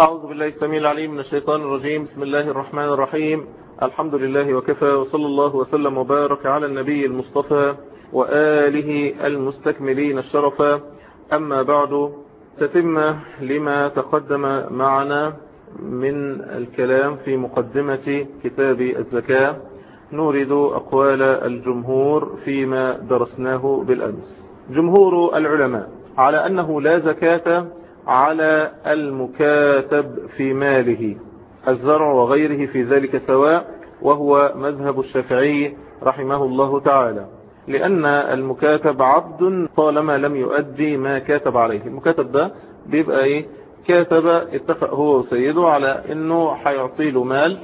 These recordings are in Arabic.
أعوذ بالله السميع العليم من الشيطان الرجيم. بسم الله الرحمن الرحيم. الحمد لله وكفى وصلى الله وسلم وبارك على النبي المصطفى وآله المستكملين الشرفا أما بعد تتم لما تقدم معنا من الكلام في مقدمة كتاب الزكاة. نورد أقوال الجمهور فيما درسناه بالأمس. جمهور العلماء على أنه لا زكاة على المكاتب في ماله الزرع وغيره في ذلك سواء وهو مذهب الشافعي رحمه الله تعالى. لأن المكاتب عبد طالما لم يؤدي ما كاتب عليه. المكاتب ده بيبقى إيه؟ كاتب اتفق هو وسيده على إنه هيعطي له مال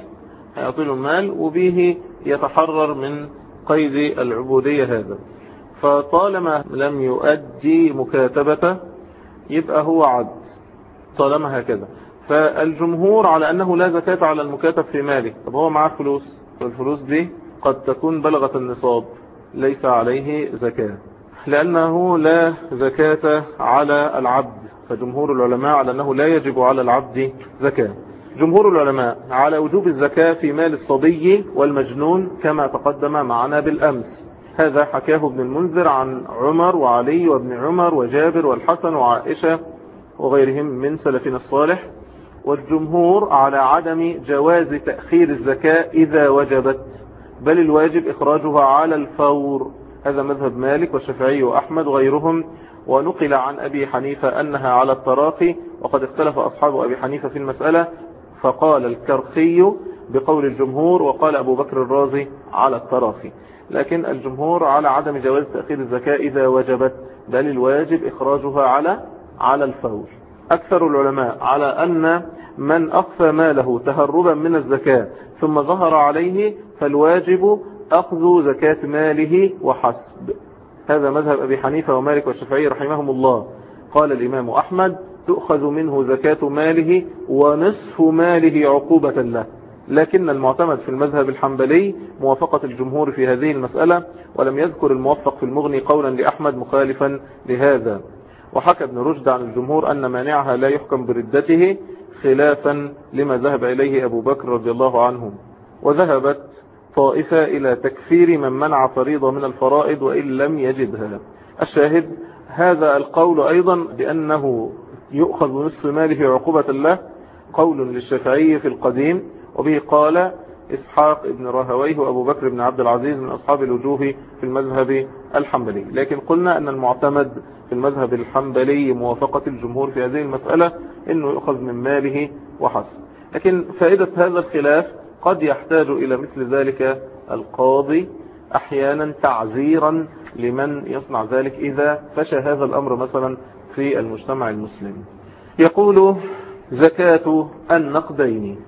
هيعطي له مال وبه يتحرر من قيد العبودية هذا. فطالما لم يؤدي مكاتبته يبقى هو عبد طالما هكذا. فالجمهور على أنه لا زكاة على المكاتب في ماله. طب هو معاه فلوس والفلوس دي قد تكون بلغت النصاب ليس عليه زكاة. لأنه لا زكاة على العبد. فجمهور العلماء على أنه لا يجب على العبد زكاة. جمهور العلماء على وجوب الزكاة في مال الصبي والمجنون كما تقدم معنا بالأمس. هذا حكاه ابن المنذر عن عمر وعلي وابن عمر وجابر والحسن وعائشة وغيرهم من سلفنا الصالح والجمهور على عدم جواز تأخير الزكاة إذا وجبت بل الواجب إخراجها على الفور. هذا مذهب مالك والشافعي وأحمد وغيرهم ونقل عن أبي حنيفة أنها على التراخي وقد اختلف أصحاب أبي حنيفة في المسألة فقال الكرخي بقول الجمهور وقال أبو بكر الرازي على التراخي لكن الجمهور على عدم جواز تأخير الزكاة إذا وجبت بل الواجب إخراجها على على الفور. أكثر العلماء على أن من أخفى ماله تهربا من الزكاة ثم ظهر عليه فالواجب أخذ زكاة ماله وحسب. هذا مذهب أبي حنيفة ومالك والشافعي رحمهم الله. قال الإمام أحمد تؤخذ منه زكاة ماله ونصف ماله عقوبة له. لكن المعتمد في المذهب الحنبلي موافقة الجمهور في هذه المسألة ولم يذكر الموفق في المغني قولا لأحمد مخالفا لهذا. وحكى ابن رشد عن الجمهور أن مانعها لا يحكم بردته خلافا لما ذهب إليه أبو بكر رضي الله عنه. وذهبت طائفة إلى تكفير من منع فريضة من الفرائض وإن لم يجدها. الشاهد هذا القول أيضا بأنه يؤخذ نصف ماله عقوبة له قول للشافعي في القديم وبه قال إسحاق ابن راهويه وأبو بكر بن عبد العزيز من أصحاب الوجوه في المذهب الحنبلي. لكن قلنا أن المعتمد في المذهب الحنبلي موافقة الجمهور في هذه المسألة أنه يؤخذ من ماله وحسب لكن فائدة هذا الخلاف قد يحتاج إلى مثل ذلك القاضي أحيانا تعزيرا لمن يصنع ذلك إذا فشى هذا الأمر مثلا في المجتمع المسلم. يقول زكاة النقدين.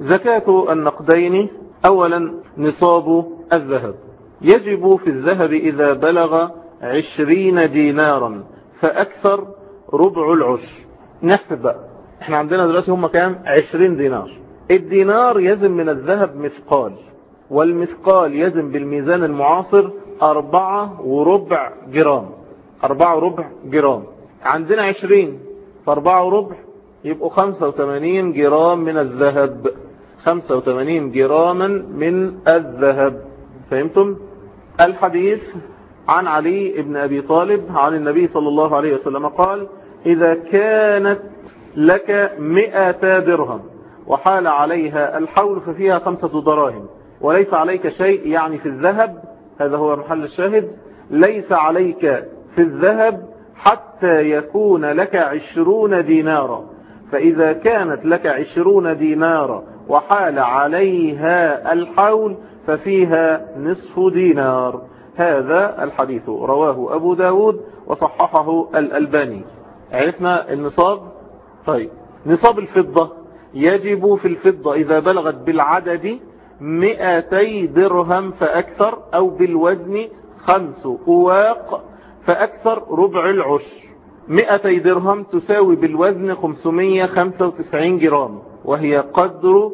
زكاة النقدين أولا نصاب الذهب. يجب في الذهب إذا بلغ عشرين دينارا فأكثر ربع العشر. نحسب بقى. إحنا عندنا دلوقتي هم كام؟ عشرين دينار. الدينار يزن من الذهب مثقال والمثقال يزن بالميزان المعاصر أربعة وربع جرام. أربعة وربع جرام. عندنا عشرين فأربعة وربع يبقوا خمسة وثمانين جرام من الذهب. خمسة وثمانين جراما من الذهب. فهمتم؟ الحديث عن علي بن أبي طالب عن النبي صلى الله عليه وسلم قال إذا كانت لك مئة درهم وحال عليها الحول ففيها خمسة دراهم وليس عليك شيء يعني في الذهب هذا هو محل الشاهد ليس عليك في الذهب حتى يكون لك عشرون دينارا. فإذا كانت لك عشرون دينارا وحال عليها الحول ففيها نصف دينار. هذا الحديث رواه أبو داود وصححه الألباني. عرفنا النصاب؟ طيب. نصاب الفضة. يجب في الفضة إذا بلغت بالعدد مئتي درهم فأكثر أو بالوزن خمس أواق فأكثر ربع العشر مئتي درهم تساوي بالوزن 595 جرام وهي قدر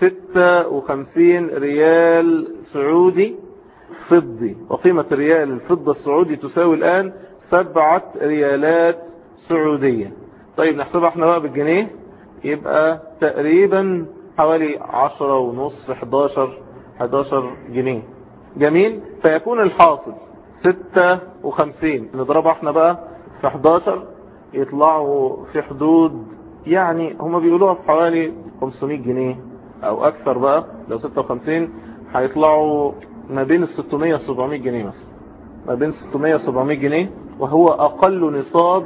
56 ريال سعودي فضي. وقيمة ريال الفضة السعودي تساوي الآن سبعة ريالات سعودية. طيب نحسبها إحنا بقى بالجنيه؟ يبقى تقريبا حوالي عشرة ونص 11 11 جنيه. جميل؟ فيكون الحاصل 56 نضربها إحنا بقى في 11 يطلعوا في حدود يعني هما بيقولوها في حوالي 500 جنيه أو أكثر بقى لو 56 هيطلعوا ما بين ال 600 و 700 جنيه مثلا. ما بين 600 و 700 جنيه وهو أقل نصاب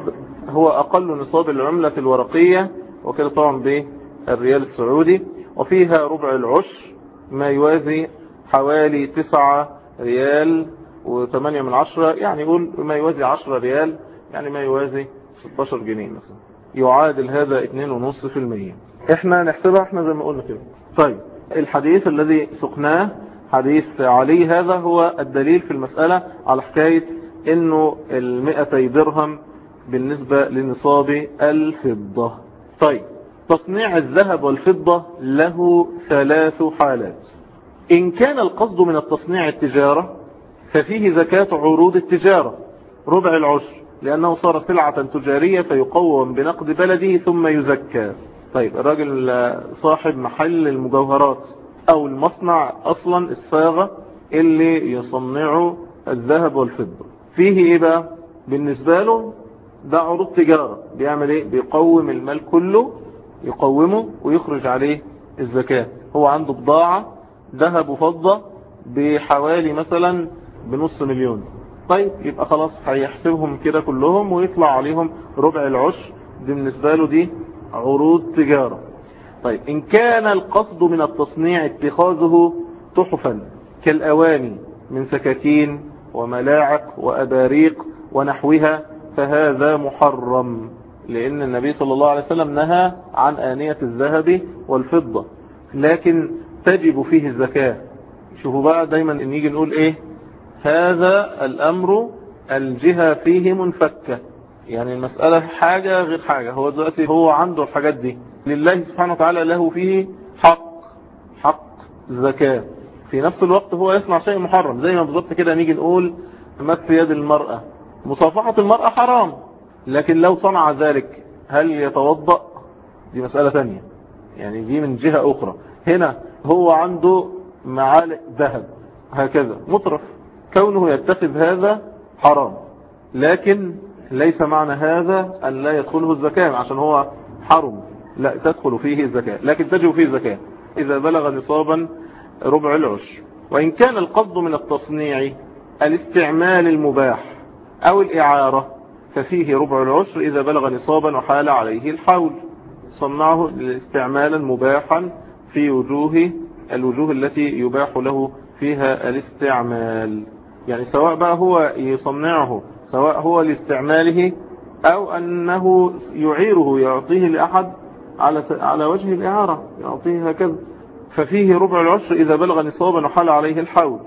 هو أقل نصاب العملة الورقية وكده طبعا بالريال السعودي. وفيها ربع العشر ما يوازي حوالي 9 ريال و8 من عشرة يعني يقول ما يوازي 10 ريال يعني ما يوازي 16 جنيه مثلا. يعادل هذا 2.5% إحنا نحسبها إحنا زي ما قلنا كده. طيب الحديث الذي سقناه حديث علي هذا هو الدليل في المسألة على حكاية إنه المئتي درهم بالنسبة لنصاب الفضة. طيب تصنيع الذهب والفضة له ثلاث حالات. إن كان القصد من التصنيع التجارة ففيه زكاة عروض التجارة. ربع العشر. لأنه صار سلعة تجارية فيقوم بنقد بلده ثم يزكى. طيب الراجل صاحب محل المجوهرات أو المصنع أصلا الصاغة اللي يصنعه الذهب والفضة. فيه إيه بقى؟ بالنسبة له ده عروض تجارة. بيعمل إيه؟ بيقوم المال كله يقومه ويخرج عليه الزكاة. هو عنده بضاعة ذهب وفضة بحوالي مثلا بنص مليون. طيب يبقى خلاص هيحسبهم كده كلهم ويطلع عليهم ربع العشر. دي بالنسبة له دي عروض تجارة. طيب إن كان القصد من التصنيع اتخاذه تحفا كالأواني من سكاكين وملاعق وأباريق ونحوها فهذا محرم لأن النبي صلى الله عليه وسلم نهى عن آنية الذهب والفضة. لكن تجب فيه الزكاة. شوفوا بقى دايما إن يجي نقول إيه؟ هذا الأمر الجهة فيه منفكة. يعني المسألة حاجة غير حاجة. هو دلوقتي هو عنده الحاجات دي. لله سبحانه وتعالى له فيه حق. حق زكاة. في نفس الوقت هو يصنع شيء محرم. زي ما بالظبط كده نيجي نقول مس يد المرأة. مصافحة المرأة حرام. لكن لو صنع ذلك هل يتوضأ؟ دي مسألة ثانية يعني دي من جهة أخرى. هنا هو عنده معالق ذهب. هكذا. مطرف كونه يتخذ هذا حرام. لكن ليس معنى هذا أن لا يدخله الزكاة عشان هو حرم. لا تدخل فيه الزكاة. لكن تجب فيه الزكاة. إذا بلغ نصابا ربع العشر. وإن كان القصد من التصنيع الاستعمال المباح أو الإعارة ففيه ربع العشر إذا بلغ نصابا وحال عليه الحول. صنعه استعمالا مباحا في وجوه الوجوه التي يباح له فيها الاستعمال. يعني سواء بقى هو يصنعه سواء هو لاستعماله أو أنه يعيره يعطيه لأحد على على وجه الإعارة يعطيه هكذا. ففيه ربع العشر إذا بلغ نصابا وحال عليه الحول.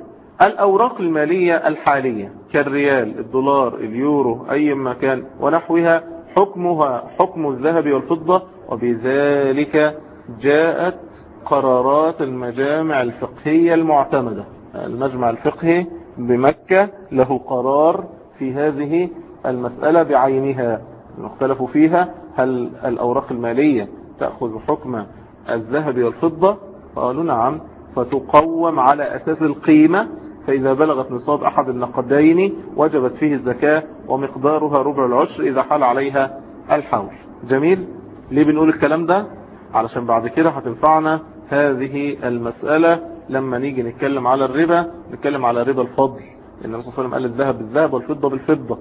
الأوراق المالية الحالية كالريال الدولار اليورو أي مكان ونحوها حكمها حكم الذهب والفضة وبذلك جاءت قرارات المجامع الفقهية المعتمدة المجمع الفقهي بمكة له قرار في هذه المسألة بعينها. المختلف فيها هل الأوراق المالية تأخذ حكم الذهب والفضة؟ قالوا نعم. فتقوم على أساس القيمة فإذا بلغت نصاب أحد النقدين وجبت فيه الزكاة ومقدارها ربع العشر إذا حال عليها الحول. جميل؟ ليه بنقول الكلام ده؟ علشان بعد كده هتنفعنا هذه المسألة لما نيجي نتكلم على الربا نتكلم على ربا الفضل. النبي صلى الله عليه وسلم قال الذهب بالذهب والفضة بالفضة.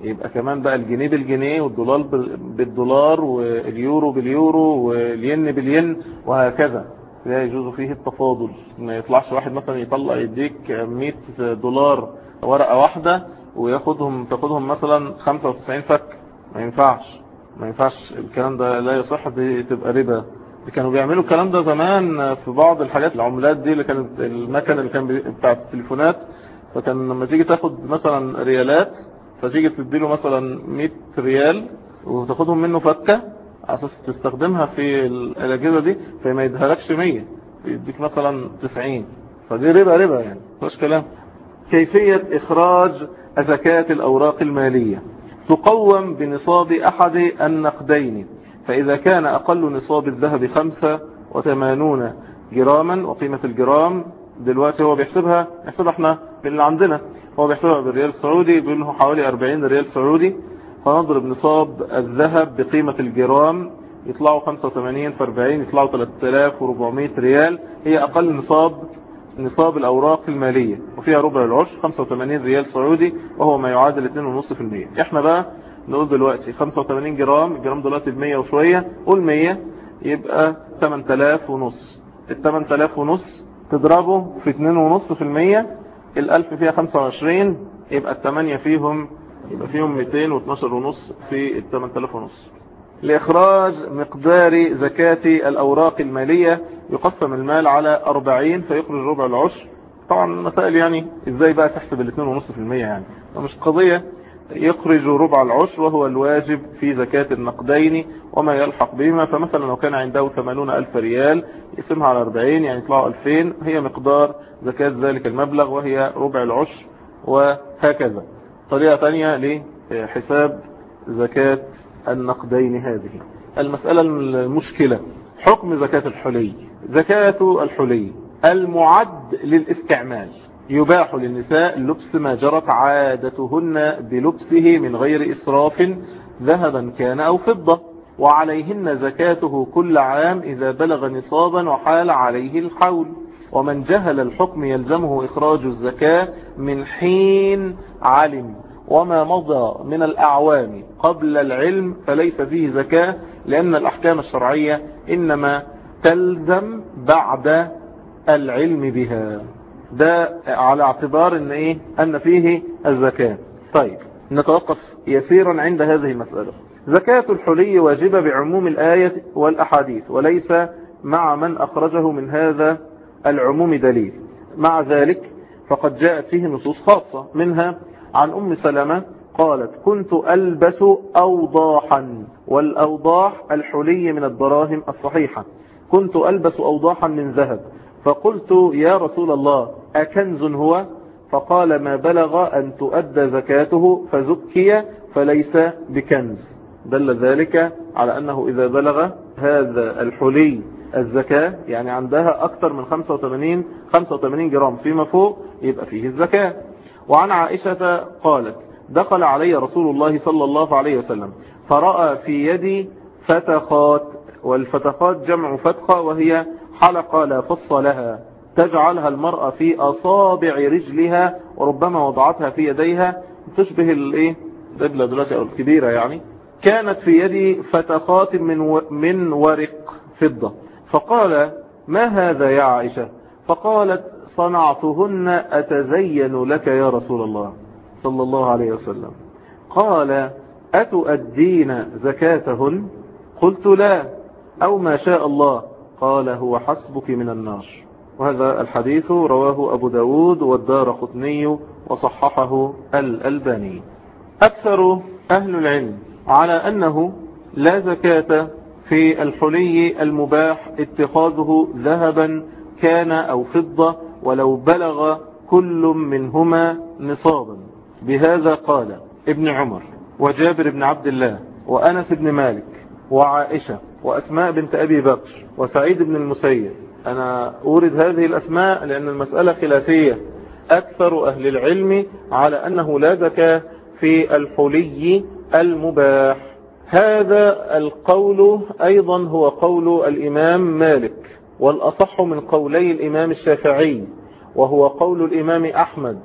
يبقى كمان بقى الجنيه بالجنيه والدولار بالدولار واليورو باليورو والين بالين وهكذا. لا يجوز فيه التفاضل. ما يطلعش واحد مثلا يطلع يديك 100 دولار ورقة واحدة وياخدهم تاخدهم مثلا 95 فك. ما ينفعش. ما ينفعش. الكلام ده لا يصح دي تبقى ربا. كانوا بيعملوا الكلام ده زمان في بعض الحاجات العملات دي اللي كانت المكن اللي كان بتاع التليفونات. فكان لما تيجي تاخد مثلا ريالات فتيجي تديله مثلا 100 ريال وتاخدهم منه فكة أساس تستخدمها في الأجهزة دي فما يديهالكش 100 يديك مثلا 90 فدي ربا ربا يعني مش كلام. كيفية إخراج زكاة الأوراق المالية؟ تقوم بنصاب أحد النقدين. فإذا كان أقل نصاب الذهب خمسة وثمانون جراما وقيمة الجرام دلوقتي هو بيحسبها يحسبها إحنا باللي عندنا. هو بيحسبها بالريال السعودي بيقول له حوالي 40 ريال سعودي. فنضرب نصاب الذهب بقيمة الجرام يطلعوا 85 في 40 يطلعوا 3400 ريال. هي أقل نصاب نصاب الأوراق المالية. وفيها ربع العشر 85 ريال سعودي وهو ما يعادل 2.5% إحنا بقى نقول دلوقتي 85 جرام الجرام دلوقتي ب 100 وشوية قول 100 يبقى 8000 ونص. ال 8000 ونص تضربه في 2.5% الألف فيها 25 يبقى الثمانية فيهم يبقى فيهم 212 ونص في ال 8000 ونص. لإخراج مقدار زكاة الأوراق المالية يقسم المال على 40 فيخرج ربع العشر. طبعا المسائل يعني إزاي بقى تحسب ال 2.5% يعني؟ مش قضية يخرج ربع العشر وهو الواجب في زكاة النقدين وما يلحق بهما. فمثلا لو كان عنده 80 ألف ريال يقسمها على 40 يعني يطلعوا 2000 هي مقدار زكاة ذلك المبلغ وهي ربع العشر وهكذا. طريقة ثانية لحساب زكاة النقدين هذه. المسألة المشكلة حكم زكاة الحلي زكاة الحلي المعد للاستعمال. يباح للنساء لبس ما جرت عادتهن بلبسه من غير إسراف ذهبا كان أو فضة وعليهن زكاته كل عام إذا بلغ نصابا وحال عليه الحول. ومن جهل الحكم يلزمه إخراج الزكاة من حين علم. وما مضى من الأعوام قبل العلم فليس فيه زكاة لأن الأحكام الشرعية إنما تلزم بعد العلم بها. ده على اعتبار إن إيه؟ أن فيه الزكاة. طيب نتوقف يسيرا عند هذه المسألة. زكاة الحلي واجبة بعموم الآية والأحاديث وليس مع من أخرجه من هذا العموم دليل. مع ذلك فقد جاءت فيه نصوص خاصة منها عن أم سلمة قالت كنت ألبس أوضاحا والأوضاح الحلي من الدراهم الصحيحة. كنت ألبس أوضاحا من ذهب. فقلت يا رسول الله أكنز هو؟ فقال ما بلغ أن تؤدى زكاته فزكي فليس بكنز. دل ذلك على أنه إذا بلغ هذا الحلي الزكاة يعني عندها أكثر من 85 85 جرام فيما فوق يبقى فيه الزكاة. وعن عائشة قالت دخل علي رسول الله صلى الله عليه وسلم فرأى في يدي فتخات والفتخات جمع فتخة وهي حلقة لا فص لها. تجعلها المرأة في أصابع رجلها وربما وضعتها في يديها. تشبه الإيه؟ دبلة دلوقتي أو الكبيرة يعني. كانت في يدي فتخات من من ورق فضة. فقال ما هذا يا عائشة؟ فقالت صنعتهن أتزين لك يا رسول الله صلى الله عليه وسلم. قال أتؤدين زكاتهن؟ قلت لا. أو ما شاء الله. قال هو حسبك من النار. وهذا الحديث رواه أبو داود والدار قطني وصححه الألباني. أكثر أهل العلم على أنه لا زكاة في الحلي المباح اتخاذه ذهبا كان أو فضة ولو بلغ كل منهما نصابا. بهذا قال ابن عمر وجابر بن عبد الله وأنس بن مالك وعائشة وأسماء بنت أبي بكر وسعيد بن المسيب أنا أورد هذه الأسماء لأن المسألة خلافية. أكثر أهل العلم على أنه لا زكاة في الحلي المباح. هذا القول أيضا هو قول الإمام مالك والأصح من قولي الإمام الشافعي وهو قول الإمام أحمد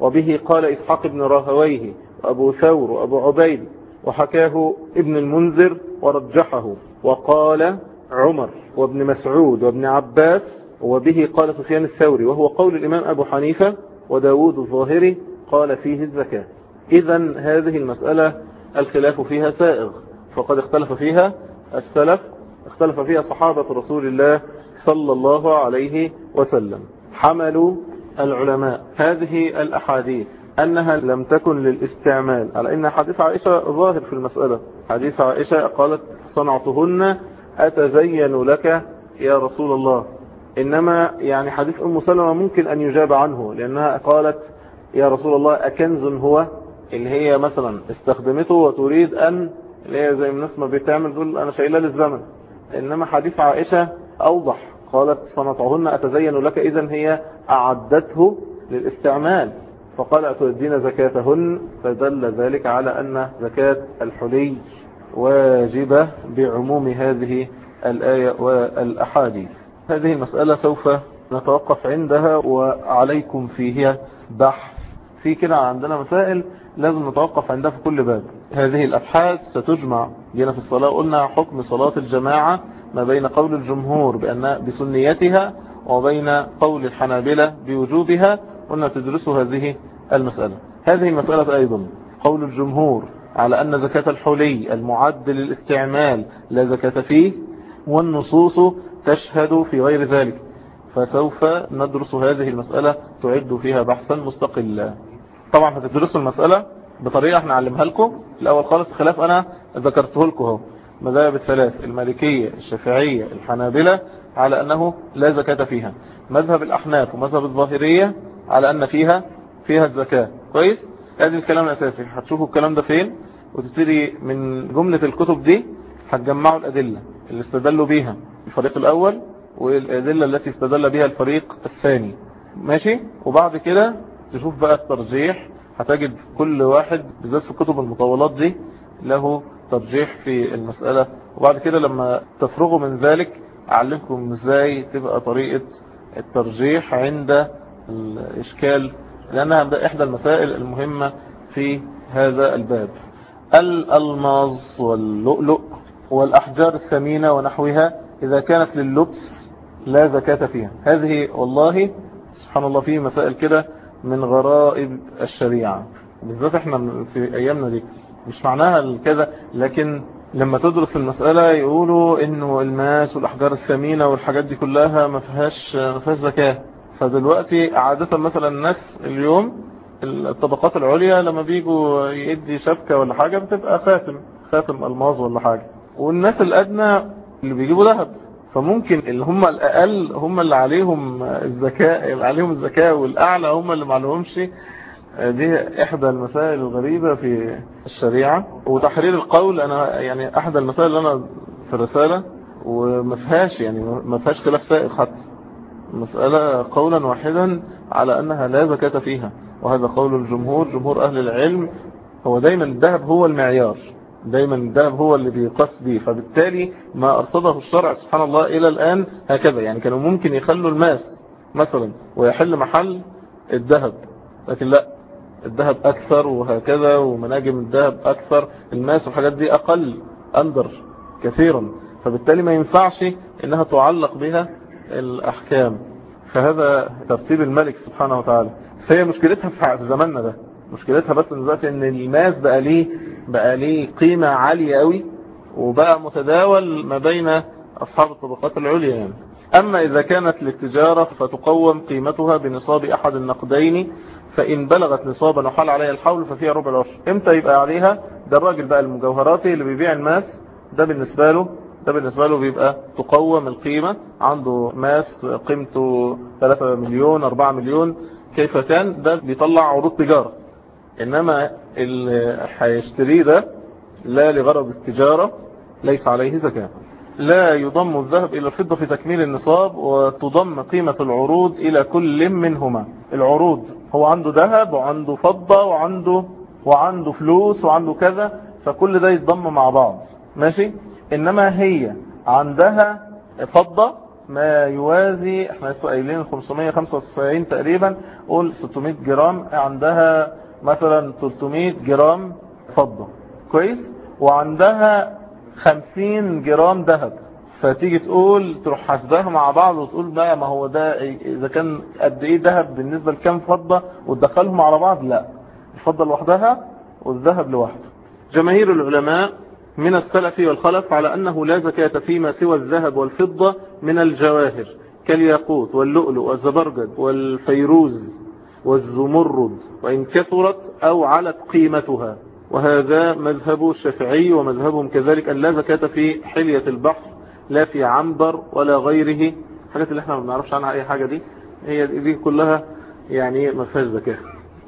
وبه قال إسحاق بن راهويه وأبو ثور وأبو عبيد وحكاه ابن المنذر ورجحه وقال عمر وابن مسعود وابن عباس وبه قال سفيان الثوري وهو قول الإمام أبو حنيفة وداود الظاهري قال فيه الزكاة. إذا هذه المسألة الخلاف فيها سائغ فقد اختلف فيها السلف اختلف فيها صحابة رسول الله صلى الله عليه وسلم. حملوا العلماء. هذه الأحاديث أنها لم تكن للاستعمال. على أن حديث عائشة ظاهر في المسألة. حديث عائشة قالت صنعتهن أتزين لك يا رسول الله؟ إنما يعني حديث أم سلمة ممكن أن يجاب عنه لأنها قالت يا رسول الله أكنز هو اللي هي مثلا استخدمته وتريد أن اللي هي زي الناس ما بتعمل تقول أنا شايلها للزمن. إنما حديث عائشة أوضح قالت صنطهن أتزين لك اذا هي أعدته للاستعمال. فقال أتؤدين زكاتهن؟ فدل ذلك على أن زكاة الحلي. واجبة بعموم هذه الآية والأحاديث. هذه المسألة سوف نتوقف عندها وعليكم فيها بحث. في كده عندنا مسائل لازم نتوقف عندها في كل باب. هذه الأبحاث ستجمع جينا في الصلاة قلنا حكم صلاة الجماعة ما بين قول الجمهور بأن بسنيتها وبين قول الحنابلة بوجوبها قلنا تدرسوا هذه المسألة. هذه المسألة أيضا. قول الجمهور على أن زكاة الحلي المعد للاستعمال لا زكاة فيه والنصوص تشهد في غير ذلك فسوف ندرس هذه المسألة تعد فيها بحثا مستقلا. طبعا هتدرسوا المسألة بطريقة إحنا علمها لكم. في الأول خالص خلاف أنا ذكرته لكم أهو. مذاهب الثلاث المالكية الشافعية الحنابلة على أنه لا زكاة فيها. مذهب الأحناف ومذهب الظاهرية على أن فيها فيها الزكاة. كويس؟ هذا الكلام الأساسي. هتشوفوا الكلام ده فين؟ وتبتدي من جملة الكتب دي هتجمعوا الأدلة اللي استدلوا بيها الفريق الأول والأدلة التي استدل بها الفريق الثاني. ماشي؟ وبعد كده تشوف بقى الترجيح. هتجد كل واحد بالذات في كتب المطولات دي له ترجيح في المسألة. وبعد كده لما تفرغوا من ذلك أعلمكم إزاي تبقى طريقة الترجيح عند الإشكال لأنها إحدى المسائل المهمة في هذا الباب. الألماظ واللؤلؤ والأحجار الثمينة ونحوها إذا كانت لللبس لا زكاة فيها. هذه والله سبحان الله في مسائل كده من غرائب الشريعة. بالذات إحنا في أيامنا دي مش معناها كذا لكن لما تدرس المسألة يقولوا إنه الماس والأحجار الثمينة والحاجات دي كلها ما فيهاش زكاة. فدلوقتي عادة مثلا الناس اليوم الطبقات العليا لما بيجوا يدي شبكة ولا حاجة بتبقى خاتم خاتم ألماظ ولا حاجة. والناس الأدنى اللي بيجيبوا ذهب فممكن اللي هم الأقل هم اللي عليهم الزكاة اللي عليهم الزكاة والأعلى هم اللي معلهمش دي إحدى المسائل الغريبة في الشريعة. وتحرير القول أنا يعني أحد المسائل اللي أنا في الرسالة وما فيهاش يعني ما فيهاش خلاف سائغ حتى. مسألة قولا واحدا على أنها لا زكاة فيها وهذا قول الجمهور جمهور أهل العلم. هو دايما الذهب هو المعيار دايما الذهب هو اللي بيقاس به فبالتالي ما أرصده الشرع سبحان الله إلى الآن هكذا. يعني كانوا ممكن يخلوا الماس مثلا ويحل محل الذهب لكن لا الذهب أكثر وهكذا ومناجم الذهب أكثر الماس والحاجات دي أقل أندر كثيرا. فبالتالي ما ينفعش إنها تعلق بها الأحكام. فهذا ترتيب الملك سبحانه وتعالى. بس هي مشكلتها في زماننا ده. مشكلتها بس دلوقتي إن الماس بقى ليه بقى ليه قيمة عالية قوي وبقى متداول ما بين أصحاب الطبقات العليا يعني. أما إذا كانت للتجارة فتقوم قيمتها بنصاب أحد النقدين فإن بلغت نصابا وحال عليها الحول ففيها ربع العشر. إمتى يبقى عليها؟ ده الراجل بقى المجوهراتي اللي بيبيع الماس ده بالنسبة له ده بالنسبة له بيبقى تقوم القيمة. عنده ماس قيمته 3 مليون 4 مليون. كيف كان؟ ده بيطلع عروض تجارة. إنما اللي هيشتريه ده لا لغرض التجارة ليس عليه زكاة. لا يضم الذهب إلى الفضة في تكميل النصاب وتضم قيمة العروض إلى كل منهما. العروض هو عنده ذهب وعنده فضة وعنده وعنده فلوس وعنده كذا فكل ده يتضم مع بعض. ماشي؟ إنما هي عندها فضة ما يوازي إحنا لسه قايلين 595 تقريبا قول 600 جرام عندها مثلا 300 جرام فضة. كويس؟ وعندها 50 جرام ذهب. فتيجي تقول تروح حاسباها مع بعض وتقول بقى ما هو ده إذا كان قد إيه ذهب بالنسبة لكام فضة وتدخلهم على بعض؟ لا. الفضة لوحدها والذهب لوحده. جماهير العلماء من السلف والخلف على أنه لا زكاة فيما سوى الذهب والفضة من الجواهر كالياقوت واللؤلؤ والزبرجد والفيروز والزمرد وإن كثرت أو علت قيمتها. وهذا مذهب الشافعي ومذهبهم كذلك أن لا زكاة في حلية البحر لا في عنبر ولا غيره. الحاجات اللي إحنا ما بنعرفش عنها أي حاجة دي هي دي كلها يعني ما فيهاش زكاة.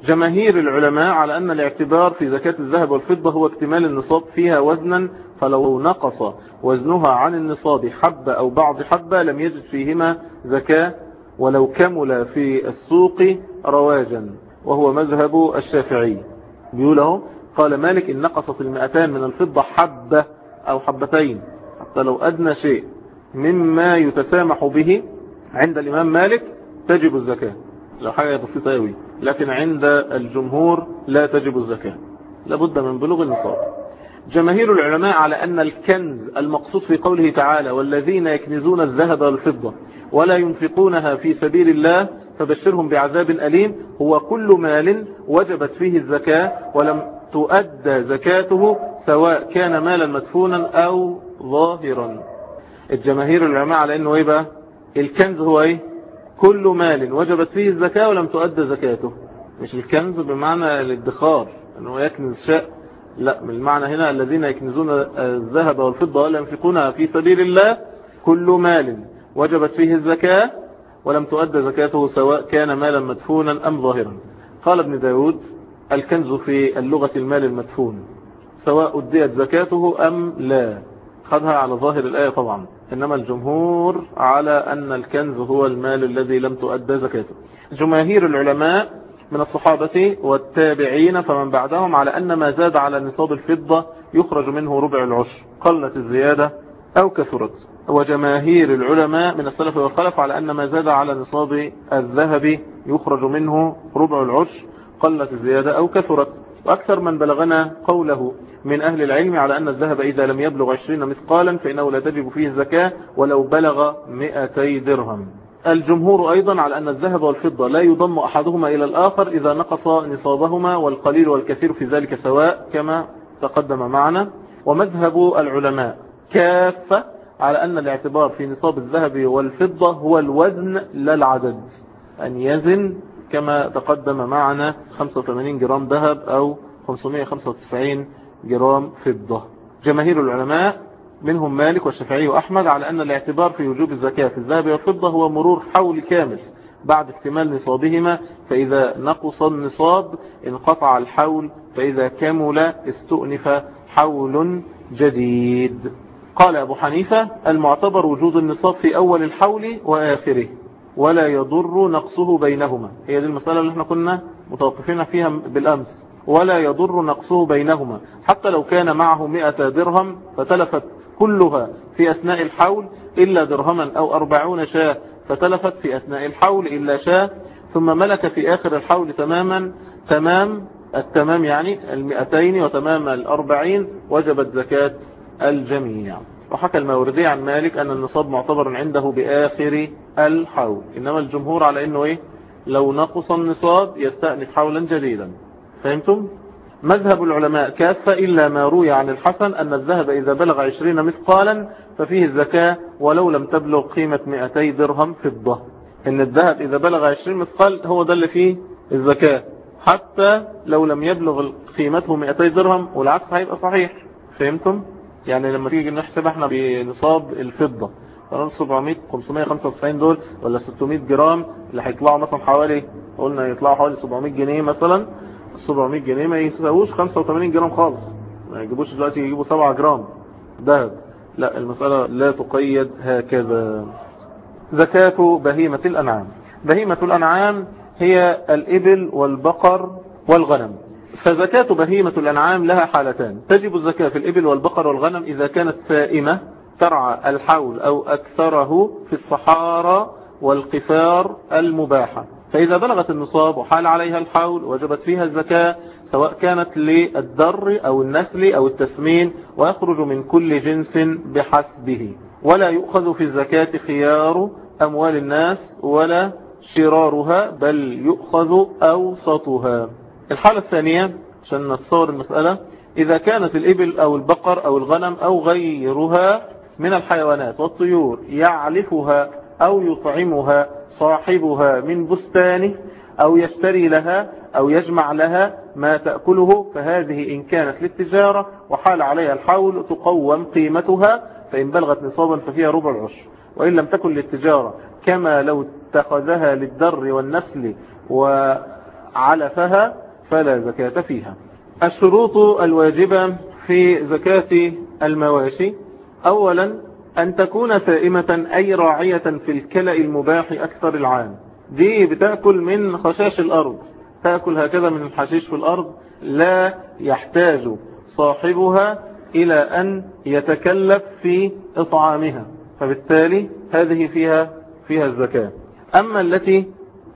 جماهير العلماء على أن الاعتبار في زكاة الذهب والفضة هو اكتمال النصاب فيها وزنا فلو نقص وزنها عن النصاب حبة أو بعض حبة لم يجد فيهما زكاة ولو كمل في السوق رواجا وهو مذهب الشافعي. بيقوله قال مالك إن نقصت المئتان من الفضة حبة أو حبتين حتى لو أدنى شيء مما يتسامح به عند الإمام مالك تجب الزكاة. لو حاجة بسيطة أوي. لكن عند الجمهور لا تجب الزكاة. لابد من بلوغ النصاب. جماهير العلماء على أن الكنز المقصود في قوله تعالى والذين يكنزون الذهب والفضة ولا ينفقونها في سبيل الله فبشرهم بعذاب أليم. هو كل مال وجبت فيه الزكاة ولم تؤدى زكاته سواء كان مالا مدفونا أو ظاهرا. الجماهير العلماء على أنه إيه بقى؟ الكنز هو إيه؟ كل مال وجبت فيه الزكاة ولم تؤدى زكاته. مش الكنز بمعنى الادخار أنه يكنز شيء. لا من المعنى هنا الذين يكنزون الذهب والفضة ولا ينفقونها في سبيل الله كل مال وجبت فيه الزكاة ولم تؤدى زكاته سواء كان مالا مدفونا أم ظاهرا. قال ابن داود الكنز في اللغة المال المدفون سواء أديت زكاته أم لا. خذها على ظاهر الآية طبعا. إنما الجمهور على أن الكنز هو المال الذي لم تؤدى زكاته. جماهير العلماء من الصحابة والتابعين فمن بعدهم على أن ما زاد على نصاب الفضة يخرج منه ربع العشر. قلت الزيادة أو كثرت. وجماهير العلماء من السلف والخلف على أن ما زاد على نصاب الذهب يخرج منه ربع العشر. قلت الزيادة أو كثرت. وأكثر من بلغنا قوله من أهل العلم على أن الذهب إذا لم يبلغ عشرين مثقالا فإنه لا تجب فيه الزكاة ولو بلغ مئتي درهم. الجمهور أيضا على أن الذهب والفضة لا يضم أحدهما إلى الآخر إذا نقص نصابهما والقليل والكثير في ذلك سواء كما تقدم معنا. ومذهب العلماء كافة على أن الاعتبار في نصاب الذهب والفضة هو الوزن لا العدد. أن يزن كما تقدم معنا 85 جرام ذهب أو 595 جرام فضة. جماهير العلماء منهم مالك والشافعي وأحمد على أن الاعتبار في وجوب الزكاة في الذهب والفضة هو مرور حول كامل. بعد اكتمال نصابهما فإذا نقص النصاب انقطع الحول فإذا كمل استؤنف حول جديد. قال أبو حنيفة المعتبر وجود النصاب في أول الحول وآخره. ولا يضر نقصه بينهما. هي دي المسألة اللي إحنا كنا متوقفين فيها بالأمس. ولا يضر نقصه بينهما. حتى لو كان معه مئة درهم فتلفت كلها في أثناء الحول إلا درهما أو أربعون شاة فتلفت في أثناء الحول إلا شاة. ثم ملك في آخر الحول تماما. تمام. التمام يعني المئتين وتمام الأربعين. وجبت زكاة الجميع. وحكى الماوردي عن مالك أن النصاب معتبر عنده بآخر الحول. إنما الجمهور على أنه إيه؟ لو نقص النصاب يستأنف حولا جديدا. فهمتم؟ مذهب العلماء كافة إلا ما روي عن الحسن أن الذهب إذا بلغ عشرين مثقالا ففيه الزكاة ولو لم تبلغ قيمة 200 درهم فضة. إن الذهب إذا بلغ عشرين مثقال هو ده اللي فيه الزكاة حتى لو لم يبلغ قيمته 200 درهم والعكس هيبقى صحيح. فهمتم؟ يعني لما تيجي نحسب إحنا بنصاب الفضة قرار 700 595 دول ولا 600 جرام اللي هيطلعوا مثلا حوالي قلنا يطلعوا حوالي 700 جنيه مثلا. 700 جنيه ما يساووش 85 جرام خالص. ما يجيبوش دلوقتي يجيبوا 7 جرام ذهب لا المسألة لا تقيد هكذا. زكاة بهيمة الأنعام. بهيمة الأنعام هي الإبل والبقر والغنم. فزكاة بهيمة الأنعام لها حالتان. تجب الزكاة في الإبل والبقر والغنم إذا كانت سائمة ترعى الحول أو أكثره في الصحارى والقفار المباحة. فإذا بلغت النصاب وحال عليها الحول وجبت فيها الزكاة سواء كانت للدر أو النسل أو التسمين ويخرج من كل جنس بحسبه. ولا يؤخذ في الزكاة خيار أموال الناس ولا شرارها بل يؤخذ أوسطها. الحالة الثانية عشان نتصور المسألة إذا كانت الإبل أو البقر أو الغنم أو غيرها من الحيوانات والطيور يعلفها أو يطعمها صاحبها من بستانه أو يشتري لها أو يجمع لها ما تأكله فهذه إن كانت للتجارة وحال عليها الحول تقوم قيمتها فإن بلغت نصابا ففيها ربع العشر وإن لم تكن للتجارة كما لو اتخذها للدر والنسل علفها فلا زكاة فيها. الشروط الواجبة في زكاة المواشي. أولا أن تكون سائمة أي راعية في الكلأ المباح أكثر العام. دي بتأكل من خشاش الأرض. تأكل هكذا من الحشيش في الأرض. لا يحتاج صاحبها إلى أن يتكلف في إطعامها. فبالتالي هذه فيها فيها الزكاة. أما التي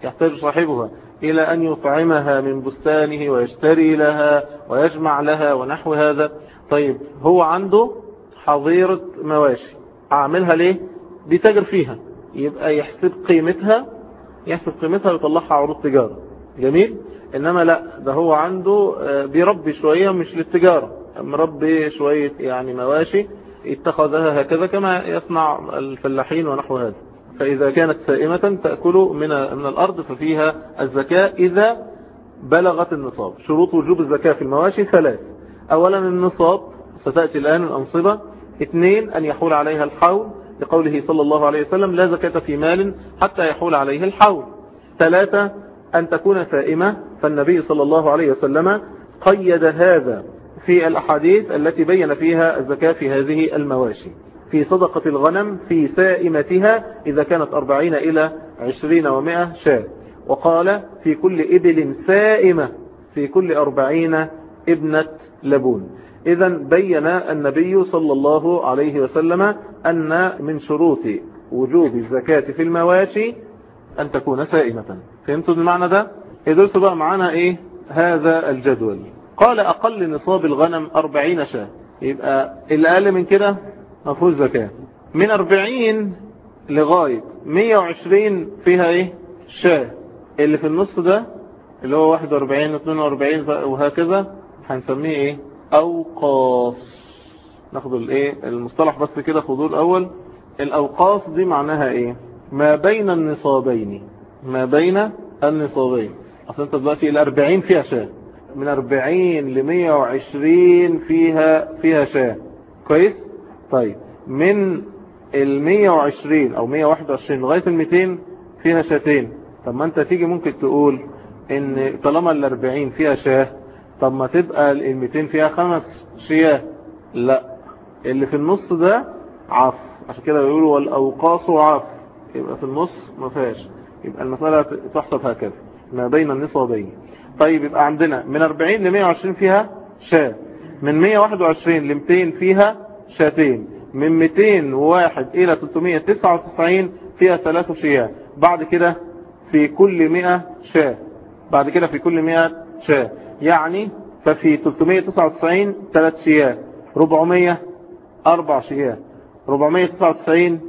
يحتاج صاحبها إلى أن يطعمها من بستانه ويشتري لها ويجمع لها ونحو هذا. طيب هو عنده حظيرة مواشي. أعملها ليه؟ بيتاجر فيها. يبقى يحسب قيمتها يحسب قيمتها ويطلعها عروض تجارة. جميل؟ إنما لا ده هو عنده بيربي شوية مش للتجارة. مربي شوية يعني مواشي اتخذها هكذا كما يصنع الفلاحين ونحو هذا. فإذا كانت سائمة تأكل من من الأرض ففيها الزكاة إذا بلغت النصاب. شروط وجوب الزكاة في المواشي ثلاث. أولا النصاب ستأتي الآن الأنصبة. اثنين أن يحول عليها الحول. لقوله صلى الله عليه وسلم لا زكاة في مال حتى يحول عليه الحول. ثلاثة أن تكون سائمة. فالنبي صلى الله عليه وسلم قيد هذا في الأحاديث التي بين فيها الزكاة في هذه المواشي. في صدقة الغنم في سائمتها إذا كانت أربعين إلى عشرين ومائة شاة. وقال في كل إبل سائمة في كل أربعين ابنة لبون. إذا بين النبي صلى الله عليه وسلم أن من شروط وجوب الزكاة في المواشي أن تكون سائمة. فهمتوا المعنى ده؟ يدرسوا بقى معنا إيه؟ هذا الجدول. قال أقل نصاب الغنم أربعين شاة. يبقى الأقل من كده؟ مفهوش زكاة. من أربعين لغاية مية وعشرين فيها إيه؟ شاة. اللي في النص ده اللي هو واحد وأربعين اتنين وأربعين وهكذا هنسميه إيه؟ أوقاص. ناخد الإيه المصطلح بس كده خدوه الأول الأوقاص دي معناها إيه؟ ما بين النصابين. ما بين النصابين. أصلا أنت دلوقتي الأربعين فيها شاة. من أربعين لمية وعشرين فيها فيها شاة. كويس؟ طيب من أو مية واحد وعشرين لغاية الميتين فيها شاتين طب ما أنت تيجي ممكن تقول إن طالما الأربعين فيها شاة طب ما تبقى الميتين فيها خمس شياة. لا اللي في النص ده عف عشان كده بيقولوا والأوقاص عف يبقى في النص ما فيهاش. يبقى المسألة تحسب هكذا. ما بين النصابين. طيب يبقى عندنا من 40 ل 120 فيها شاة. من 121 ل 200 فيها شاتين. من 201 إلى 399 فيها ثلاث شياه. بعد كده في كل 100 شاة. بعد كده في كل 100 شاة. يعني ففي 399 ثلاث شياه. 400 أربع شياه. 499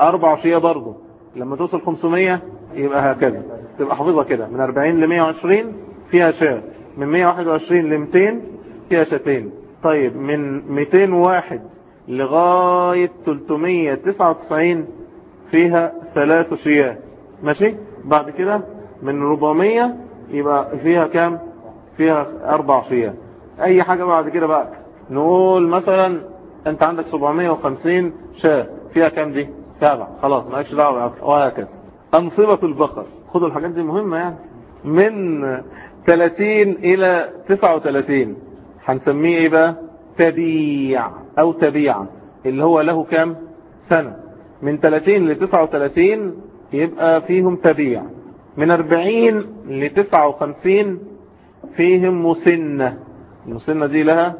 أربع شياه برضه. لما توصل 500 يبقى هكذا. تبقى حافظها كده. من 40 ل 120 فيها شاة. من 121 ل 200 فيها شاتين. طيب من 201 لغاية 399 فيها ثلاث شياه. ماشي؟ بعد كده من 400 يبقى فيها كام؟ فيها أربع شياه. أي حاجة بعد كده بقى؟ نقول مثلا أنت عندك 750 شاة. فيها كام دي؟ سبع خلاص مالكش دعوة وهكذا. أنصبة البقر. خدوا الحاجات دي مهمة يعني. من 30 إلى 39 هنسميه إيه بقى؟ تبيع أو تبيع اللي هو له كام؟ سنة. من 30 ل 39 يبقى فيهم تبيع. من 40 ل 59 فيهم مسنة. المسنة دي لها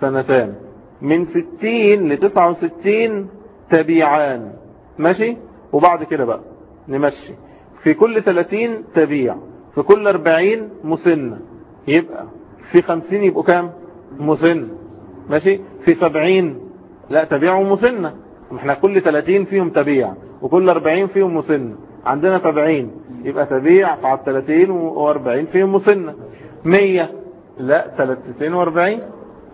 سنتان. من 60 ل 69 تبيعان. ماشي؟ وبعد كده بقى نمشي. في كل 30 تبيع. في كل 40 مسنة. يبقى في 50 يبقوا كام؟ مسنة. ماشي؟ في 70 لا تبيع ومسنة إحنا كل 30 فيهم تبيع وكل 40 فيهم مسنة. عندنا 70 يبقى تبيع فعلى 30 و40 فيهم مسنة. 100 لا 30 و40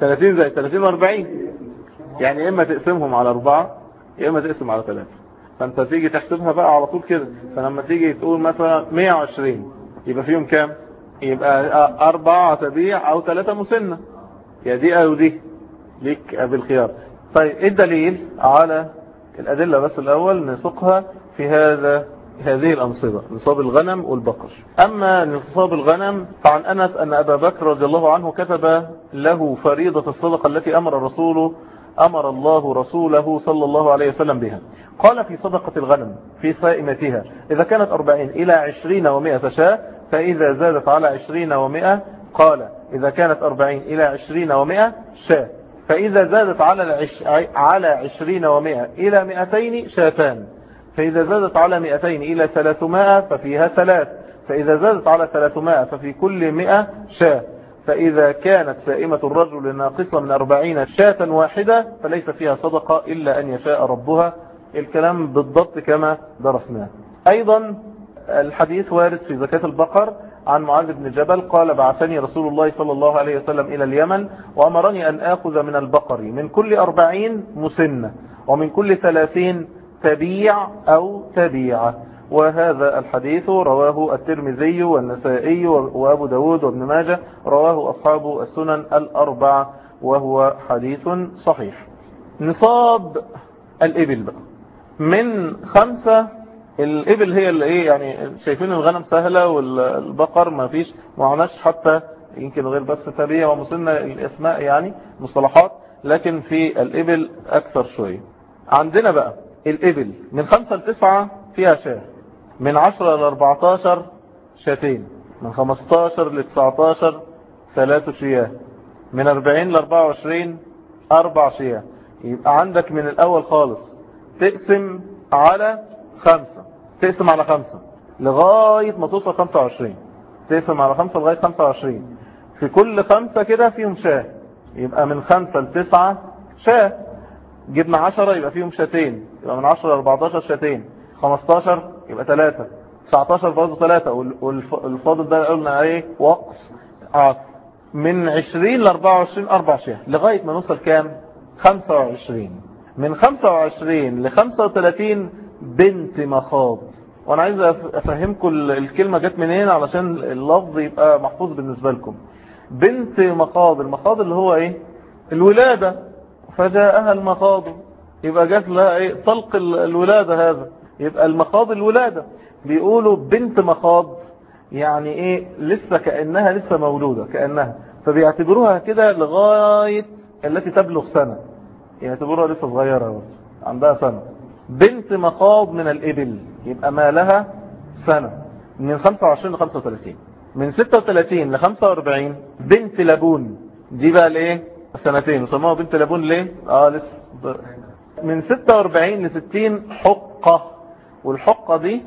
30 زي 30 و40 يعني إما تقسمهم على 4 يا إما تقسم على 3 فأنت تيجي تحسبها بقى على طول كده. فلما تيجي تقول مثلا 120 يبقى فيهم كام؟ يبقى أربعة تبيع أو ثلاثة مسنة. يا دي أو دي. ليك بالخيار. طيب إيه الدليل؟ على الأدلة بس الأول نسقها في هذا هذه الأنصبة نصاب الغنم والبقر. أما نصاب الغنم فعن أنس أن أبا بكر رضي الله عنه كتب له فريضة الصدقة التي أمر الرسول أمر الله رسوله صلى الله عليه وسلم بها. قال في صدقة الغنم في صائمتها إذا كانت أربعين إلى عشرين ومائة شاة فإذا زادت على عشرين ومائة قال إذا كانت أربعين إلى عشرين ومائة شاة. فإذا زادت على العش... على عشرين ومائة إلى مئتين شاتان فإذا زادت على مئتين إلى ثلاثمائة ففيها ثلاث. فإذا زادت على ثلاثمائة ففي كل مئة شاة. فإذا كانت سائمة الرجل ناقصة من أربعين شاة واحدة فليس فيها صدقة إلا أن يشاء ربها. الكلام بالضبط كما درسناه. أيضا الحديث وارد في زكاة البقر. عن معاذ بن جبل قال بعثني رسول الله صلى الله عليه وسلم إلى اليمن وأمرني أن آخذ من البقر من كل أربعين مسنة ومن كل ثلاثين تبيع أو تبيع وهذا الحديث رواه الترمذي والنسائي وأبو داود وابن ماجه رواه أصحاب السنن الأربعة وهو حديث صحيح. نصاب الإبل بقى. من خمسة الإبل هي اللي إيه يعني شايفين الغنم سهلة والبقر ما فيش معناش حتى يمكن غير بس تبيع ومسنة الأسماء يعني مصطلحات لكن في الإبل أكثر شوية عندنا بقى الإبل من خمسة لتسعة فيها شاة من عشرة لأربعتاشر شاتين من خمستاشر لتسعتاشر ثلاث شياه من أربعين لأربعة وعشرين أربع شياه. يبقى عندك من الأول خالص تقسم على خمسة. تقسم على خمسة. لغاية ما توصل خمسة وعشرين. تقسم على خمسة لغاية خمسة وعشرين. في كل خمسة كده فيهم شاة. يبقى من خمسة لتسعة شاة. جبنا عشرة يبقى فيهم شاتين. يبقى من عشرة لأربعتاشر شاتين. خمستاشر يبقى ثلاثة 19 برضه ثلاثة والفاضل ده قلنا إيه وقص عاف من 20 ل 24 أربع شهر لغاية ما نوصل كام؟ 25 من 25 ل 35 بنت مخاض. وأنا عايز أفهمكم الكلمة جت منين علشان اللفظ يبقى محفوظ بالنسبة لكم. بنت مخاض. المخاض اللي هو إيه؟ الولادة. فجاءها المخاض. يبقى جات لها إيه؟ طلق الولادة هذا. يبقى المخاض الولادة. بيقولوا بنت مخاض. يعني إيه؟ لسه كأنها لسه مولودة. كأنها. فبيعتبروها كده لغاية التي تبلغ سنة. يعتبروها لسه صغيرة عندها سنة. بنت مخاض من الإبل. يبقى ما لها سنة. من 25 ل 35 من 36 ل 45 بنت لبون. دي بقى الايه سنتين وسموها بنت لبون ليه؟ آه لسه. من 46 ل 60 حقة. والحقة دي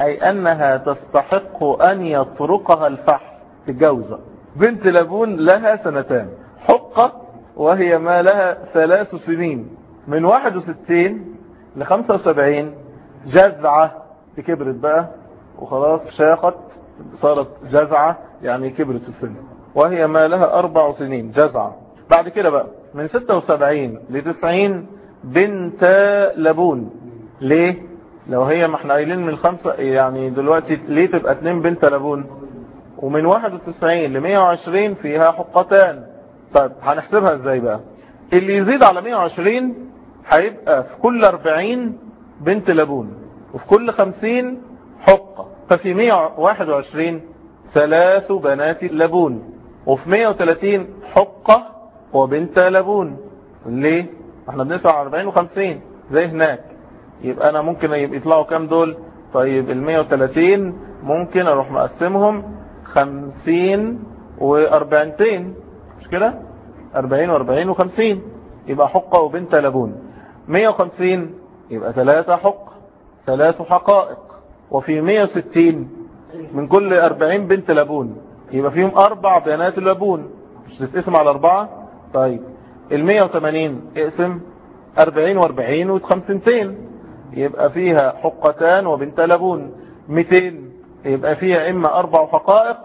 أي أنها تستحق أن يطرقها الفحل تتجوز بنت لبون لها سنتان. حقة وهي ما لها ثلاث سنين. من 61 ل 75 جزعة كبرت بقى وخلاص شاخت صارت جزعة يعني كبرت في السن. وهي ما لها أربع سنين جزعة بعد كده بقى من 76 ل 90 بنت لبون. ليه؟ لو هي ما إحنا قايلين من خمسة يعني دلوقتي ليه تبقى اتنين بنت لبون؟ ومن 91 ل 120 فيها حقتان. طيب هنحسبها إزاي بقى؟ اللي يزيد على 120 هيبقى في كل 40 بنت لبون وفي كل 50 حقة. ففي 121 ثلاث بنات لبون وفي 130 حقة وبنت لبون. ليه؟ إحنا بنسعى على 40 و50 زي هناك. يبقى أنا ممكن يطلعوا كام دول؟ طيب ال 130 ممكن أروح مقسمهم 50 و40 مش كده؟ 40 و40 و50 يبقى حقة وبنت لبون. 150 يبقى ثلاثة حق ثلاث حقائق. وفي 160 من كل 40 بنت لبون يبقى فيهم أربع بنات لبون. مش تتقسم على أربعة؟ طيب. ال 180 اقسم 40 و40 و50 يبقى فيها حقتان وبنت لبون. 200 يبقى فيها إما أربع حقائق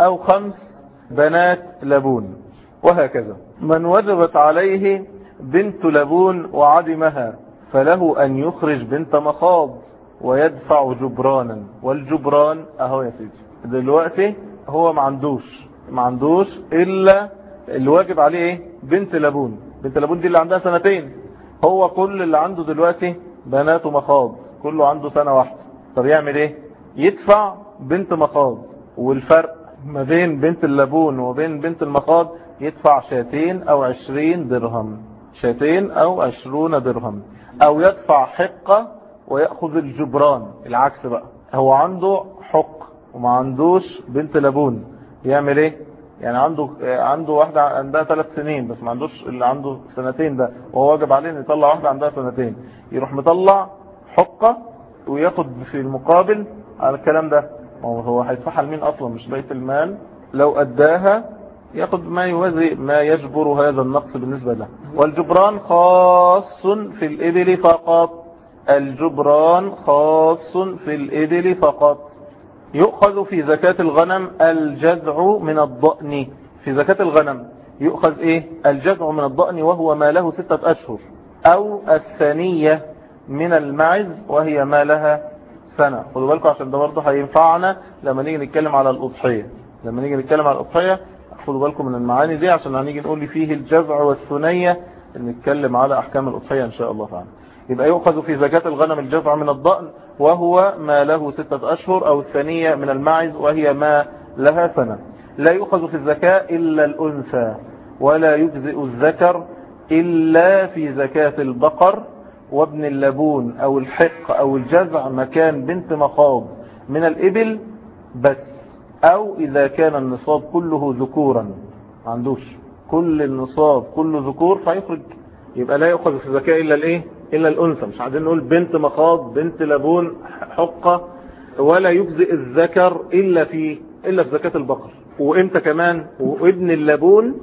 أو خمس بنات لبون. وهكذا. من وجبت عليه بنت لبون وعدمها فله أن يخرج بنت مخاض ويدفع جبرانا. والجبران أهو يا سيدي دلوقتي هو ما عندوش ما عندوش إلا الواجب عليه إيه بنت لبون. بنت لبون دي اللي عندها سنتين. هو كل اللي عنده دلوقتي بنات مخاض كله عنده سنة واحدة. طب يعمل إيه؟ يدفع بنت مخاض. والفرق ما بين بنت اللبون وبين بنت المخاض يدفع شاتين أو عشرين درهم. شاتين أو عشرون درهم. أو يدفع حقة ويأخذ الجبران. العكس بقى. هو عنده حق وما عندوش بنت لبون. يعمل إيه؟ يعني عنده عنده واحدة عندها ثلاث سنين بس ما عندوش اللي عنده سنتين ده. وهو واجب عليه إن يطلع واحدة عندها سنتين. يروح مطلع حقة وياخد في المقابل على الكلام ده. هو هيدفعها لمين أصلا؟ مش بيت المال. لو أداها ياخد ما يوازي ما يجبر هذا النقص بالنسبة له. والجبران خاص في الإبل فقط. الجبران خاص في الإبل فقط. يؤخذ في زكاة الغنم الجذع من الضأن. في زكاة الغنم يؤخذ إيه؟ الجذع من الضأن وهو ما له ستة أشهر. أو الثانية من المعز وهي ما لها سنة. خدوا بالكم عشان ده برضه هينفعنا لما نيجي نتكلم على الأضحية. لما نيجي نتكلم على الأضحية خدوا بالكم من المعاني دي عشان هنيجي نقول فيه الجذع والثنية نتكلم على أحكام الأضحية إن شاء الله تعالى. يبقى يؤخذ في زكاة الغنم الجذع من الضأن وهو ما له ستة أشهر أو الثانية من المعز وهي ما لها سنة. لا يؤخذ في الزكاة إلا الأنثى ولا يجزئ الذكر إلا في زكاة البقر وابن اللبون أو الحق أو الجذع مكان بنت مخاض من الإبل بس. أو إذا كان النصاب كله ذكورا. ما عندوش. كل النصاب كله ذكور فيخرج. يبقى لا يؤخذ في الزكاة إلا الإيه؟ إلا الأنثى. مش عايزين نقول بنت مخاض بنت لبون حقة. ولا يجزئ الذكر إلا في إلا في زكاة البقر. وإمتى كمان؟ وابن اللبون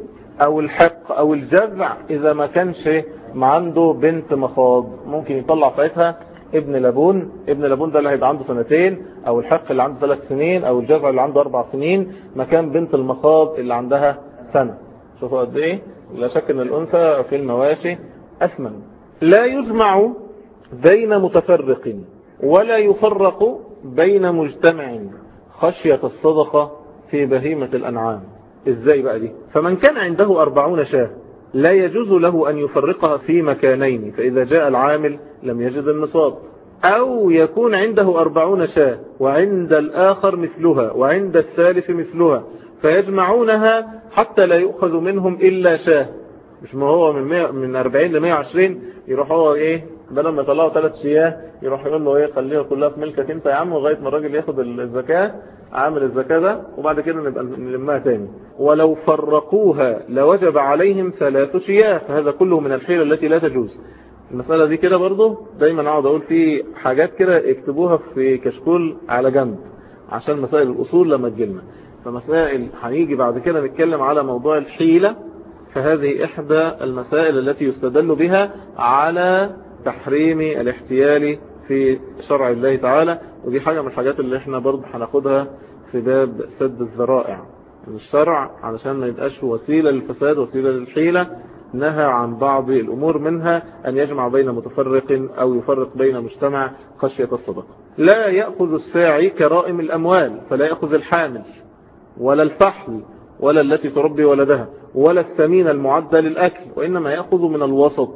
أو الحق أو الجذع إذا ما كانش ما عنده بنت مخاض. ممكن يطلع ساعتها ابن لبون. ابن لبون ده اللي هيبقى عنده سنتين أو الحق اللي عنده ثلاث سنين أو الجذع اللي عنده أربع سنين. مكان بنت المخاض اللي عندها سنة. شوفوا قد إيه. لا شك إن الأنثى في المواشي أثمن. لا يجمع بين متفرق ولا يفرق بين مجتمع. خشية الصدقة في بهيمة الأنعام. إزاي بقى دي؟ فمن كان عنده أربعون شاة لا يجوز له أن يفرقها في مكانين فإذا جاء العامل لم يجد النصاب. أو يكون عنده أربعون شاة وعند الآخر مثلها وعند الثالث مثلها فيجمعونها حتى لا يؤخذ منهم إلا شاة. مش ما هو من, 100 من 40 ل 120 يروح هو إيه؟ بدل ما يطلعوا ثلاث شياه يروح يقول له إيه خليها كلها في ملكك أنت يا عم لغاية ما الراجل ياخد الزكاة عامل الزكاة ده وبعد كده نبقى نلمها تاني. ولو فرقوها لوجب عليهم ثلاث شياه فهذا كله من الحيلة التي لا تجوز. المسألة دي كده برضو دايما أقعد أقول في حاجات كده اكتبوها في كشكول على جنب عشان مسائل الأصول لما تجيلنا فمسائل هنيجي بعد كده نتكلم على موضوع الحيلة فهذه إحدى المسائل التي يستدل بها على تحريم الاحتيال في شرع الله تعالى ودي حاجة من الحاجات اللي إحنا برضه هناخدها في باب سد الذرائع. الشرع علشان ما يبقاش وسيلة للفساد وسيلة للحيلة نهى عن بعض الأمور منها أن يجمع بين متفرق أو يفرق بين مجتمع خشية الصدقة لا يأخذ الساعي كرائم الأموال فلا يأخذ الحامل ولا الفحل ولا التي تربي ولدها ولا السمين المعدة للأكل وإنما يأخذ من الوسط.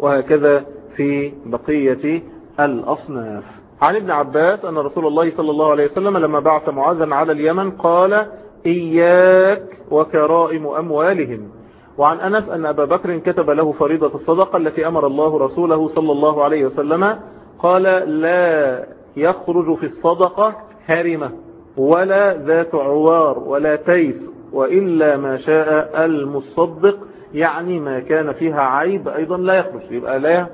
وهكذا في بقية الأصناف. عن ابن عباس أن رسول الله صلى الله عليه وسلم لما بعث معاذا على اليمن قال إياك وكرائم أموالهم. وعن أنس أن أبا بكر كتب له فريضة الصدقة التي أمر الله رسوله صلى الله عليه وسلم قال لا يخرج في الصدقة هرمة ولا ذات عوار ولا تيس وإلا ما شاء المصدق يعني ما كان فيها عيب أيضا لا يخرج يبقى لا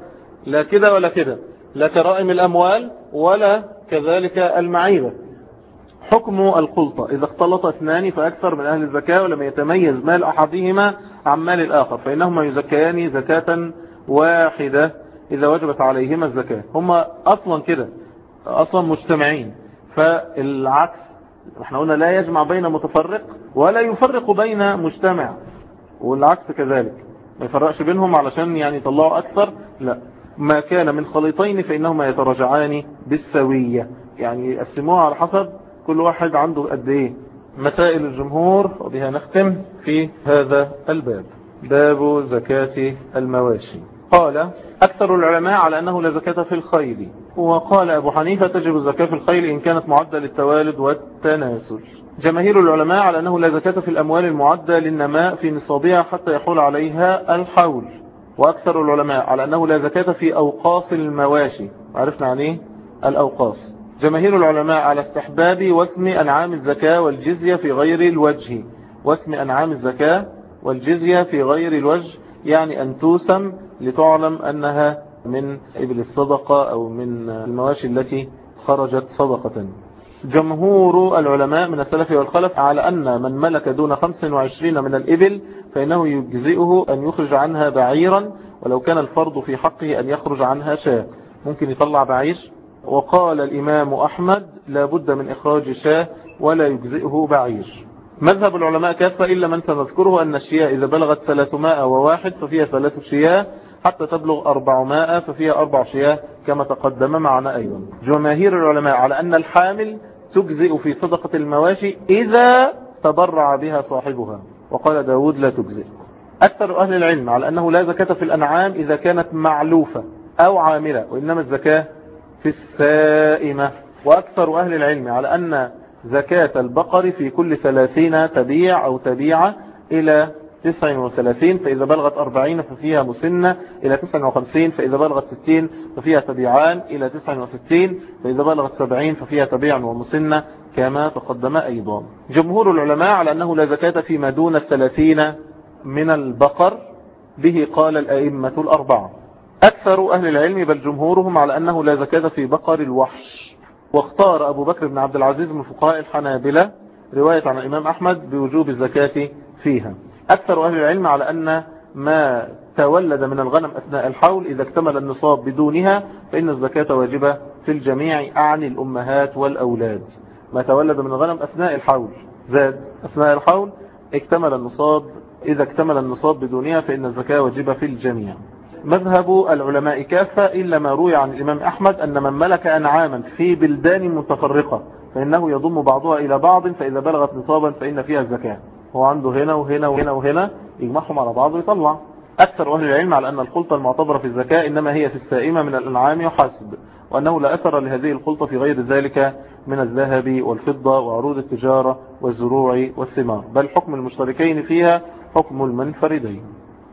لا كده ولا كده لا كرائم الأموال ولا كذلك المعيبة. حكم الخلطة إذا اختلط اثنان فأكثر من أهل الزكاة ولم يتميز مال أحدهما عن مال الآخر فإنهما يزكيان زكاة واحدة إذا وجبت عليهما الزكاة. هما أصلا كده أصلا مجتمعين فالعكس إحنا قلنا لا يجمع بين متفرق ولا يفرق بين مجتمع. والعكس كذلك. ما يفرقش بينهم علشان يعني يطلعوا أكثر؟ لا. ما كان من خليطين فإنهما يتراجعان بالسوية. يعني يقسموها على حسب كل واحد عنده قد إيه. مسائل الجمهور وبها نختم في هذا الباب. باب زكاة المواشي. قال أكثر العلماء على أنه لا زكاة في الخيل. وقال أبو حنيفة تجب الزكاة في الخيل إن كانت معدة للتوالد والتناسل. جماهير العلماء على أنه لا زكاة في الأموال المعدة للنماء في نصابها حتى يحول عليها الحول. وأكثر العلماء على أنه لا زكاة في أوقاص المواشي. عرفنا عن إيه؟ الأوقاص. جماهير العلماء على استحباب واسم أنعام الزكاة والجزية في غير الوجه. واسم أنعام الزكاة والجزية في غير الوجه يعني أن توسم لتعلم أنها من إبل الصدقة أو من المواشي التي خرجت صدقة. جمهور العلماء من السلف والخلف على أن من ملك دون 25 من الإبل فإنه يجزئه أن يخرج عنها بعيرا ولو كان الفرض في حقه أن يخرج عنها شاة. ممكن يطلع بعير. وقال الإمام أحمد لا بد من إخراج شاة ولا يجزئه بعير. مذهب العلماء كافة إلا من سنذكره أن الشياء إذا بلغت 301 ففيها ثلاث شياه حتى تبلغ 400 ففيها أربع شياه كما تقدم معنا أيضا. جماهير العلماء على أن الحامل تجزئ في صدقة المواشي إذا تبرع بها صاحبها. وقال داود لا تجزئ. أكثر أهل العلم على أنه لا زكاة في الأنعام إذا كانت معلوفة أو عاملة وإنما الزكاة في السائمة. وأكثر أهل العلم على أن زكاة البقر في كل ثلاثين تبيع أو تبيعة إلى 39 فإذا بلغت 40 ففيها مسنة إلى 59 فإذا بلغت 60 ففيها تبيعان إلى 69 فإذا بلغت 70 ففيها تبيع ومسنة كما تقدم أيضا. جمهور العلماء على أنه لا زكاة فيما دون الثلاثين من البقر به قال الأئمة الأربعة. أكثر أهل العلم بل جمهورهم على أنه لا زكاة في بقر الوحش. واختار أبو بكر بن عبد العزيز من فقهاء الحنابلة رواية عن الإمام أحمد بوجوب الزكاة فيها. أكثر أهل العلم على أن ما تولد من الغنم أثناء الحول إذا اكتمل النصاب بدونها فإن الزكاة واجبة في الجميع أعني الأمهات والأولاد. ما تولد من الغنم أثناء الحول زاد. أثناء الحول اكتمل النصاب إذا اكتمل النصاب بدونها فإن الزكاة واجبة في الجميع. مذهب العلماء كافة إلا ما روي عن الإمام أحمد أن من ملك أنعاما في بلدان متفرقة فإنه يضم بعضها إلى بعض فإذا بلغت نصابا فإن فيها الزكاة. هو عنده هنا وهنا وهنا وهنا يجمعهم على بعض ويطلع. أكثر أهل العلم على أن الخلطة المعتبرة في الزكاة إنما هي في السائمة من الأنعام وحسب وأنه لا أثر لهذه الخلطة في غير ذلك من الذهب والفضة وعروض التجارة والزروع والثمار بل حكم المشتركين فيها حكم المنفردين.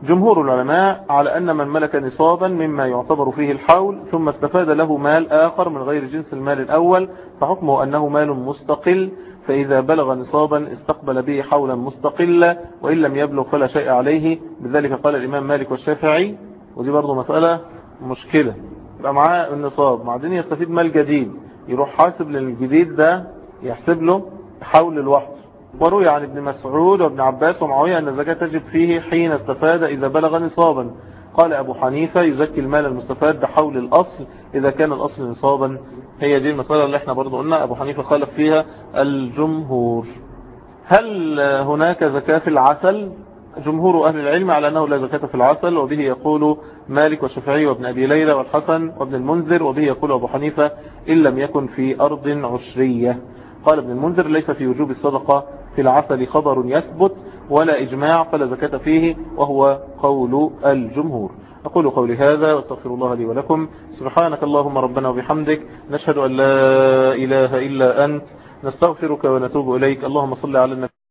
جمهور العلماء على أن من ملك نصابا مما يعتبر فيه الحول ثم استفاد له مال آخر من غير جنس المال الأول فحكمه أنه مال مستقل فإذا بلغ نصابا استقبل به حولا مستقلا وإن لم يبلغ فلا شيء عليه. بذلك قال الإمام مالك والشافعي ودي برضو مسألة مشكلة. يبقى معاه النصاب بعدين يستفيد مال جديد. يروح حاسب للجديد ده يحسب له حول الوحد وروي عن ابن مسعود وابن عباس ومعاوية أن الزكاة تجب فيه حين استفاد إذا بلغ نصابا. قال أبو حنيفة يزكي المال المستفاد بحول الأصل إذا كان الأصل نصابا. هي دي المسألة اللي إحنا برضو قلنا أبو حنيفة خالف فيها الجمهور. هل هناك زكاة في العسل؟ جمهور أهل العلم على أنه لا زكاة في العسل وبه يقول مالك والشافعي وابن أبي ليلى والحسن وابن المنذر وبه يقول أبو حنيفة إن لم يكن في أرض عشرية. قال ابن المنذر ليس في وجوب الصدقة في العسل خبر يثبت ولا إجماع فلا زكاة فيه وهو قول الجمهور. أقول قولي هذا وأستغفر الله لي ولكم. سبحانك اللهم ربنا وبحمدك. نشهد أن لا إله إلا أنت. نستغفرك ونتوب إليك. اللهم صل على النبي.